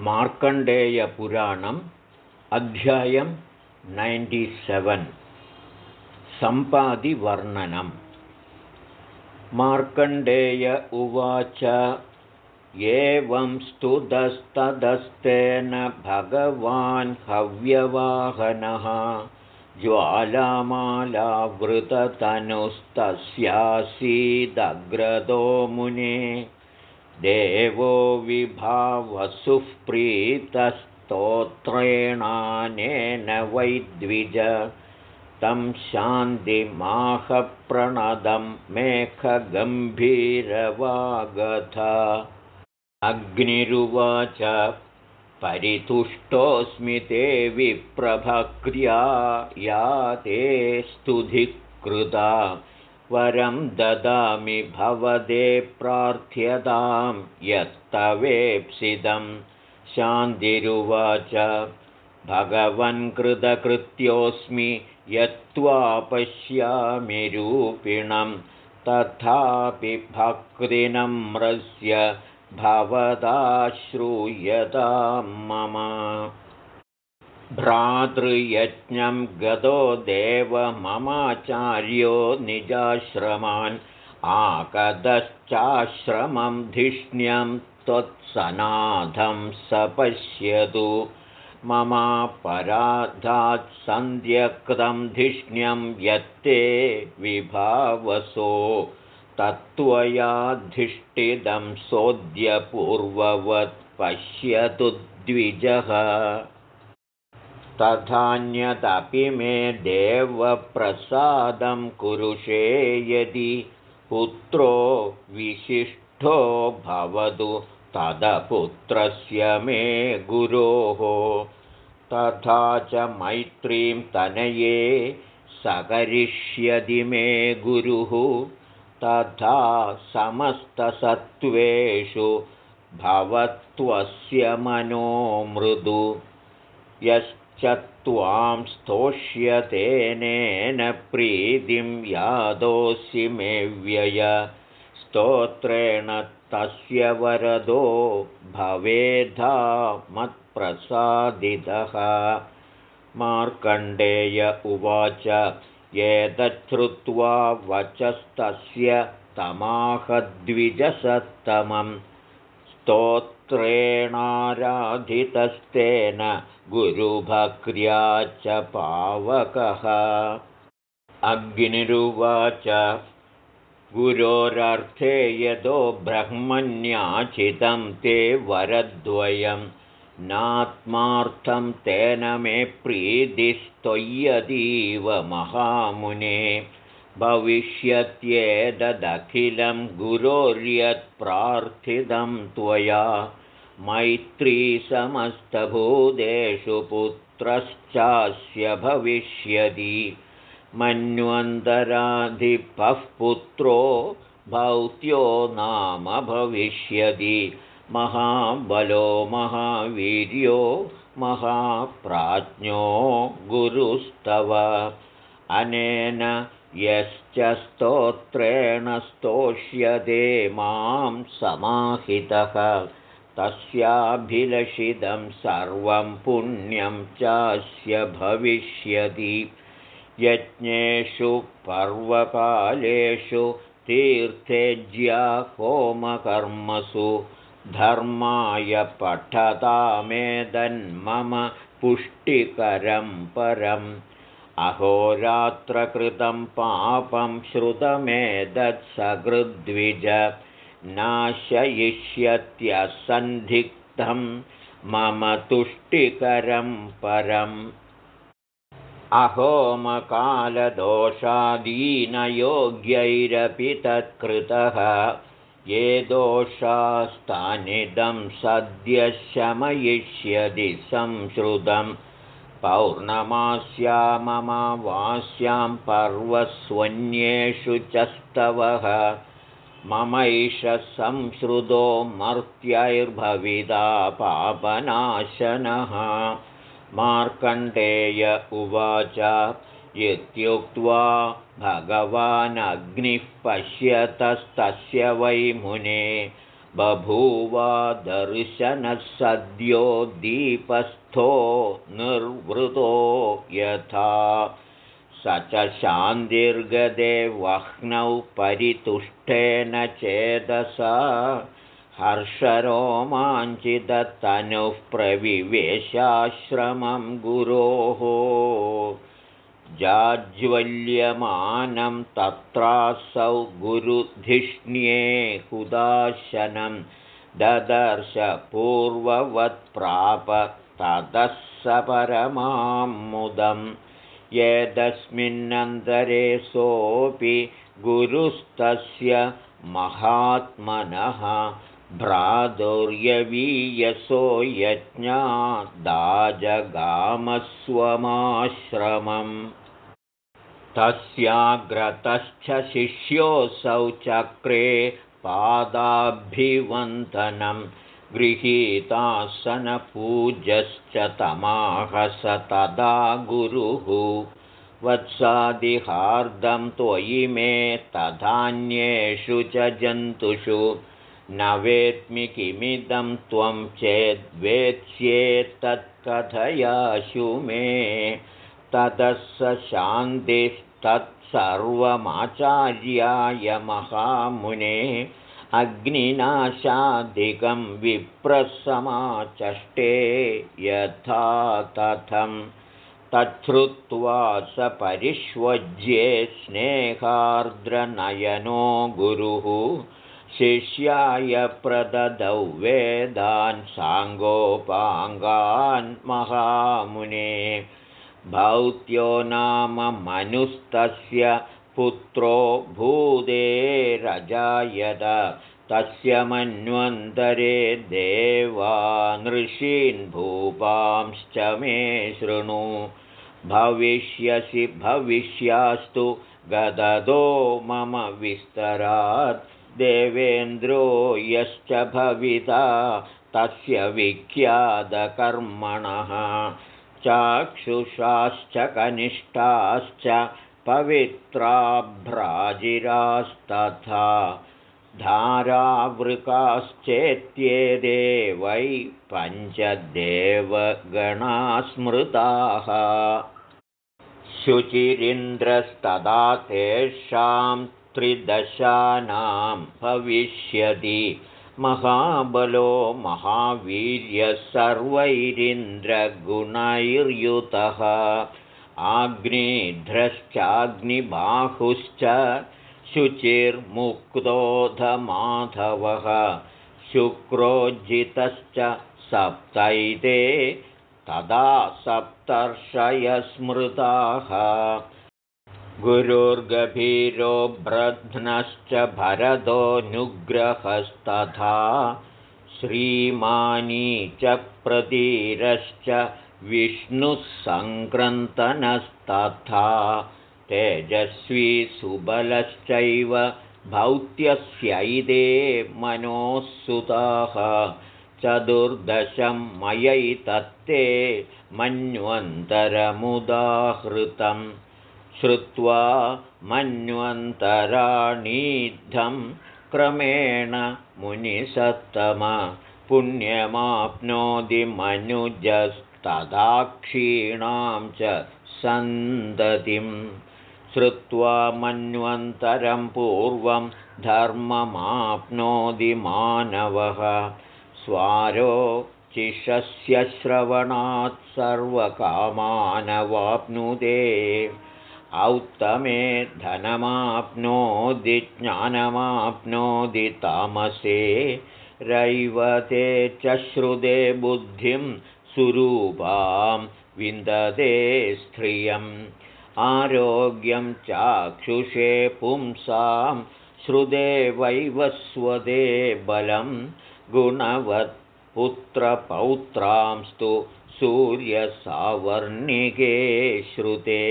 मार्कण्डेयपुराणम् अध्यायं नैण्टिसेवेन् सम्पादिवर्णनम्। मार्कण्डेय उवाच एवं स्तुतस्तदस्तेन भगवान् हव्यवाहनः ज्वालामालावृततनुस्तस्यासीदग्रदो मुने देवो विभावसुः प्रीतस्तोत्रेणानेन वैद्विज। तं शान्तिमाहप्रणदं मेघगम्भीरवागथ अग्निरुवाच परितुष्टोऽस्मि ते विप्रभक्र्या या ते स्तुधिकृता वरं ददामि भवदे प्रार्थ्यतां यत्तवेप्सितं। शान्तिरुवाच। भगवन्कृतकृत्योऽस्मि यत्त्वा पश्यामि रूपिणं। तथापि भक्तिनम्रस्य भवदा श्रूयतां मम भ्रातृयज्ञं गतो देव ममाचार्यो निजाश्रमान् आकदश्चाश्रमं धिष्ण्यं त्वत्सनाथं स पश्यतु ममापराधात् सन्ध्यक्तं धिष्ण्यं यत्ते विभावसो। तत्त्वयाधिष्ठितं सोऽद्यपूर्ववत् पश्यतु द्विजः तथान्यदपि मे देवप्रसादं कुरुषे यदि पुत्रो विशिष्टो भवतु तदपुत्रस्य मे गुरोः। तथा च मैत्रीं तनये सकरिष्यति मे गुरुः। तथा समस्तसत्त्वेषु भवत्वस्य मनो मृदु। यश्च त्वां स्तोष्यतेनेन प्रीतिं यादोऽसि मे व्यय। स्तोत्रेण तस्य वरदो भवेधा मत्प्रसादितः। मार्कण्डेय उवाच एतच्छ्रुत्वा वचस्तस्य तमाहद्विजसत्तमं स्तोत्रेणाराधितस्तेन गुरुभक्र्या च पावकः। अग्निरुवाच गुरोरर्थे यदो ब्रह्मण्याचितं ते वरद्वयं नात्मार्थं तेन मे प्रीतिस्त्वय्यतीव महामुने भविष्यत्येतदखिलं गुरोर्यत्प्रार्थितं त्वया। मैत्री समस्तभूतेषु पुत्रश्चास्य भविष्यति। मन्वन्तराधिपः पुत्रो भौत्यो नाम भविष्यति। महाबलो महावीर्यो महाप्राज्ञो गुरुस्तव। अनेन यश्च स्तोत्रेण स्तोष्यते मां समाहितः। तस्याभिलषितं सर्वं पुण्यं चास्य भविष्यति। यज्ञेषु पर्वकालेषु तीर्थेज्या होमकर्मसु धर्माय पठतामेदन्मम पुष्टिकरं परम् अहोरात्रकृतं पापं श्रुतमेतत्सकृद्विज नाशयिष्यत्यसन्धिग्धं मम तुष्टिकरं परम्। अहोमकालदोषादीनयोग्यैरपि तत्कृतः। ये दोषास्तानिदं सद्य शमयिष्यति संश्रुतं पौर्णमास्याममावास्यां पर्वस्वन्येषु च स्तवः ममैष संश्रुतो मर्त्यैर्भविता पापनाशनः। मार्कण्डेय उवाच इत्युक्त्वा भगवानग्निः पश्यतस्तस्य वै मुने बभूवा दर्शनः सद्यो दीपस्थो निर्वृतो यथा। स च शान्तिर्गदे वह्नौ परितुष्टेन चेदसा। हर्षरोमाञ्चिदतनुः प्रविवेशाश्रमं गुरोः जाज्वल्यमानं तत्रासौ गुरुधिष्ण्ये हुदाशनं ददर्श पूर्ववत्प्राप ततः स परमां मुदं यदस्मिन्नन्तरे सोऽपि गुरुस्तस्य महात्मनः भ्रातुर्यवीयसो यज्ञादाजगामस्वमाश्रमम् तस्याग्रतश्च शिष्योऽसौ चक्रे पादाभिवन्दनं गृहीतासनपूजश्च तमाहस तदा गुरुः। वत्सादिहार्दं त्वयि मे तथान्येषु च जन्तुषु न वेत्मि किमिदं त्वं चेद्वेत्स्येत्तत्कथयाशु मे। ततः स शान्तिस्तत्सर्वमाचार्याय महामुने। अग्निनाशाधिकं विप्रसमाचष्टे यथा तथं। तच्छ्रुत्वा स परिष्वज्ये स्नेहार्द्रनयनो गुरुः शिष्याय प्रददौ वेदान् साङ्गोपाङ्गान् महामुने। भौत्यो नाम मनुस्तस्य पुत्रो भूदेरजायद तस्य मन्वन्तरे देवानृषीन् भूपांश्च मे शृणु। भविष्यसि भविष्यास्तु गददो मम विस्तरात् देवेन्द्रो यश्च भविता तस्य विख्यातकर्मणः। चाक्षुषाश्च कनिष्ठाश्च पवित्राभ्राजिरास्तथा। धारावृकाश्चेत्येदे वै पञ्चदेवगणास्मृताः। शुचिरिन्द्रस्तदा तेषां त्रिदशानां भविष्यति। महाबलो महावीर्यः सर्वैरिन्द्रगुणैर्युतः। आग्निध्रश्चाग्निबाहुश्च शुचिर्मुक्तोधमाधवः शुक्रोज्जितश्च सप्तैते तदा सप्तर्षयस्मृताः गुरुर्गभीरो ब्रध्नश्च प्रतीरश्च विष्णुः सङ्क्रन्तनस्तथा तेजस्वी सुबलश्चैव भौत्यस्यैदे मनोःसुताः चतुर्दशं मयैतत्ते मन्वन्तरमुदाहृतम् श्रुत्वा मन्वन्तराणीद्धं क्रमेण मुनिसत्तम पुण्यमाप्नोति मनुजस्तदा क्षीणां च सन्दतिं श्रुत्वा मन्वन्तरं पूर्वं धर्ममाप्नोति मानवः। स्वारो चिषस्य श्रवणात् सर्वकामानवाप्नुते औत्तमे धनमाप्नोति ज्ञानमाप्नोति तामसे रैवते च श्रुते बुद्धिं सुरूपां विन्दते स्त्रियम् आरोग्यं चाक्षुषे पुंसां श्रुते वैवस्वते बलं गुणवत्पुत्रपौत्रांस्तु सूर्यसावर्णिके श्रुते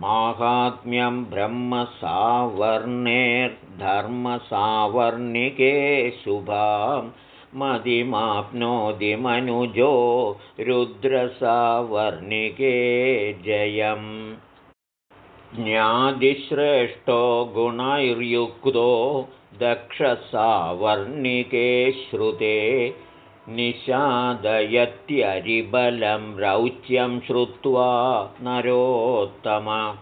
माहात्म्यं ब्रह्मसावर्णेर्धर्मसावर्णिके शुभां मदिमाप्नोति मनुजो रुद्रसावर्णिके जयम्। ज्ञादिश्रेष्ठो गुणैर्युक्तो दक्षसावर्णिके श्रुते निषादयत्यरिबलं रौच्यं श्रुत्वा नरोत्तम।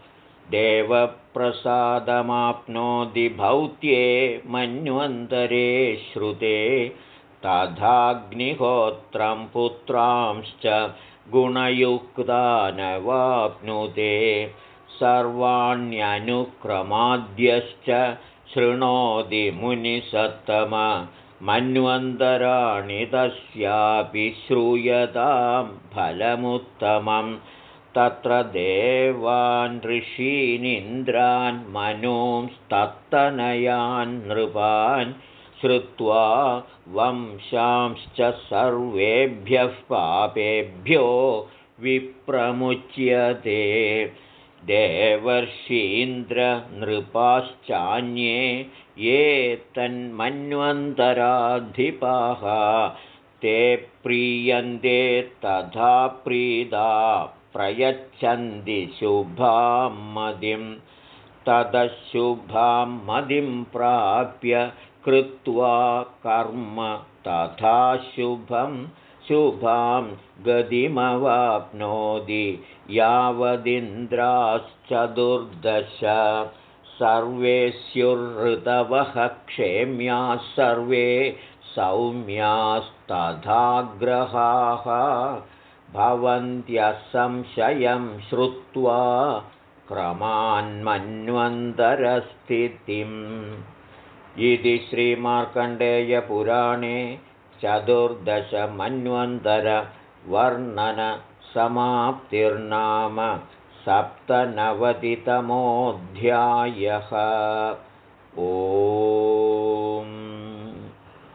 देवप्रसादमाप्नोति भौत्ये मन्वन्तरे श्रुते। तथाग्निहोत्रं पुत्रांश्च गुणयुक्तानवाप्नुते। सर्वाण्यनुक्रमाद्यश्च शृणोति मुनिसत्तम मन्वन्तराणि तस्यापि श्रूयतां फलमुत्तमं। तत्र देवान् ऋषीनिन्द्रान् मनोंस्तत्तनयान् नृपान् श्रुत्वा वंशांश्च सर्वेभ्यः पापेभ्यो विप्रमुच्यते देवर्षीन्द्रनृपाश्चान्ये ये तन्मन्वन्तराधिपाः ते प्रीयन्ते तथा प्रीदा प्रयच्छन्ति शुभां मदिं तदशुभां मदिं प्राप्य कृत्वा कर्म तथा शुभं शुभां गतिमवाप्नोति यावदिन्द्राश्चतुर्दश। सर्वे स्युहृतवः क्षेम्याः सर्वे सौम्यास्तथाग्रहाः। भवन्त्यसंशयं श्रुत्वा क्रमान्मन्वन्तरस्थितिम्। इति श्रीमार्कण्डेयपुराणे चतुर्दशमन्वन्तरवर्णनसमाप्तिर्नाम सप्तनवतितमोऽध्यायः। ओ